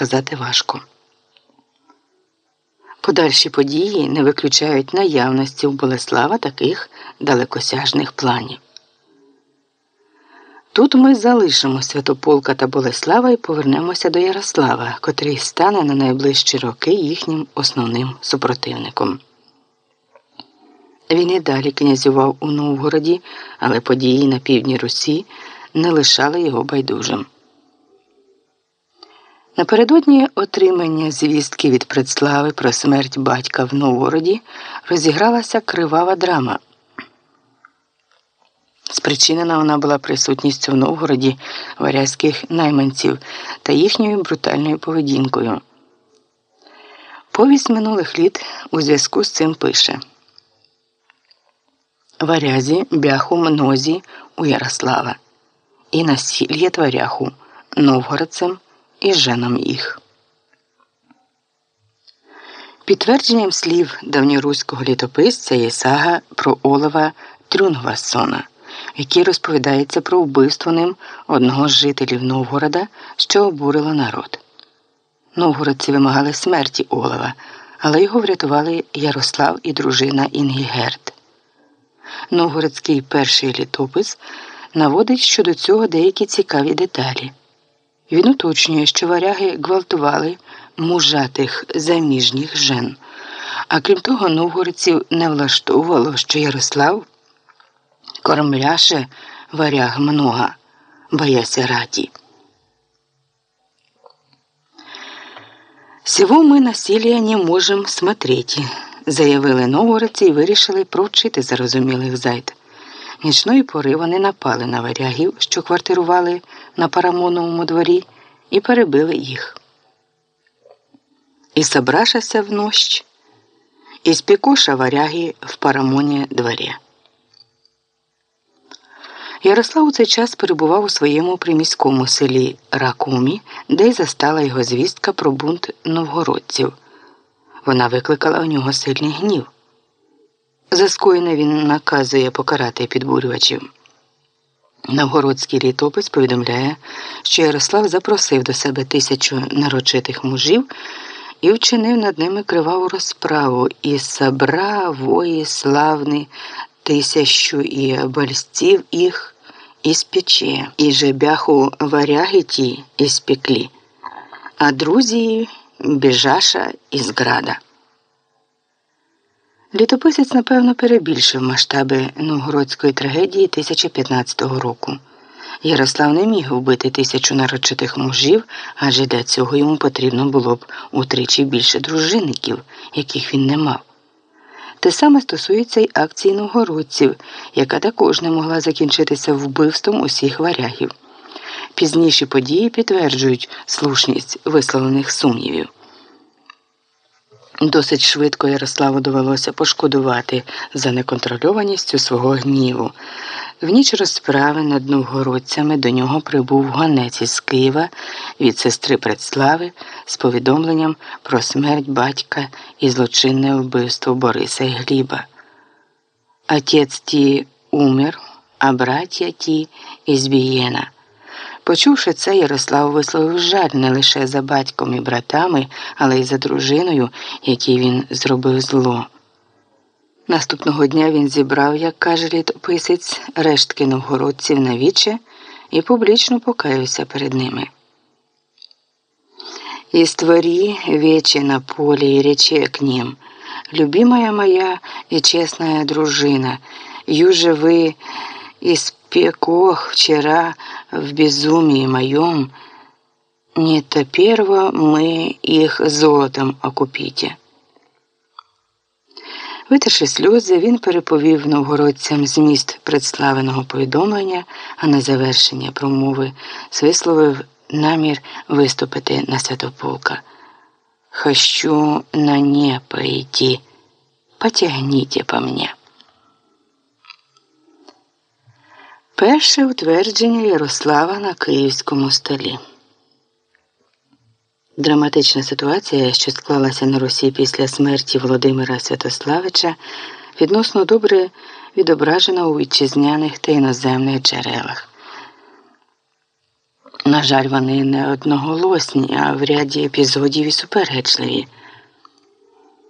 сказати важко. Подальші події не виключають наявності у Болеслава таких далекосяжних планів. Тут ми залишимо Святополка та Болеслава і повернемося до Ярослава, котрий стане на найближчі роки їхнім основним супротивником. Він і далі князював у Новгороді, але події на півдні Русі не лишали його байдужим. Напередодні отримання звістки від предслави про смерть батька в Новгороді розігралася кривава драма. Спричинена вона була присутністю в Новгороді варязьких найманців та їхньою брутальною поведінкою. Повість минулих літ у зв'язку з цим пише Варязі бяху мнозі у Ярослава і насілля тваряху новгородцем і женам їх. Підтвердженням слів давньоруського літописця є сага про Олова Трюнгвасона, в якій розповідається про вбивство ним одного з жителів Новгорода, що обурило народ. Новгородці вимагали смерті Олова, але його врятували Ярослав і дружина Інгігерд. Новгородський перший літопис наводить щодо цього деякі цікаві деталі. Він уточнює, що варяги гвалтували мужатих заміжніх жен. А крім того, новгородців не влаштовувало, що Ярослав кормляше варяг много, бояся раті. Всего ми насилия не можем смотреть, заявили новгородці і вирішили провчити зарозумілих зайд. Нічної пори вони напали на варягів, що квартирували на Парамоновому дворі, і перебили їх. І собрашася в нощ, і спікоша варяги в Парамоні дворі. Ярослав у цей час перебував у своєму приміському селі Ракумі, де й застала його звістка про бунт новгородців. Вона викликала у нього сильний гнів. За скоєне він наказує покарати підбурювачів. Новгородський літопис повідомляє, що Ярослав запросив до себе тисячу нарочитих мужів і вчинив над ними криваву розправу і собра вої славни тисячу і обольстів їх із пече, і жебяху варяги ті із пеклі, а друзі біжаша із града. Літописець, напевно, перебільшив масштаби новгородської трагедії 1015 року. Ярослав не міг вбити тисячу нарочитих мужів, адже для цього йому потрібно було б утричі більше дружинників, яких він не мав. Те саме стосується й акції новгородців, яка також не могла закінчитися вбивством усіх варягів. Пізніші події підтверджують слушність висловлених сумнівів. Досить швидко Ярославу довелося пошкодувати за неконтрольованістю свого гніву. В ніч розправи над новгородцями до нього прибув гонець із Києва від сестри Предслави з повідомленням про смерть батька і злочинне вбивство Бориса і Гліба. Отець ті умер, а браття ті ізбієна. Почувши це, Ярослав висловив жаль не лише за батьком і братами, але й за дружиною, якій він зробив зло. Наступного дня він зібрав, як каже літописець, рештки новгородців на віче і публічно покаявся перед ними. «И створи вече на поле и рече к ним, любимая моя и честная дружина, юже вы из пекох вчера в безумии моем, не то перво мы их золотом окупите». Витерши сльози, він переповів новгородцям зміст представленого повідомлення, а на завершення промови висловив намір виступити на святополка. Хочу на не пойти, потягніть по мне. Перше утвердження Ярослава на київському столі. Драматична ситуація, що склалася на Русі після смерті Володимира Святославича, відносно добре відображена у вітчизняних та іноземних джерелах. На жаль, вони не одноголосні, а в ряді епізодів і суперечливі.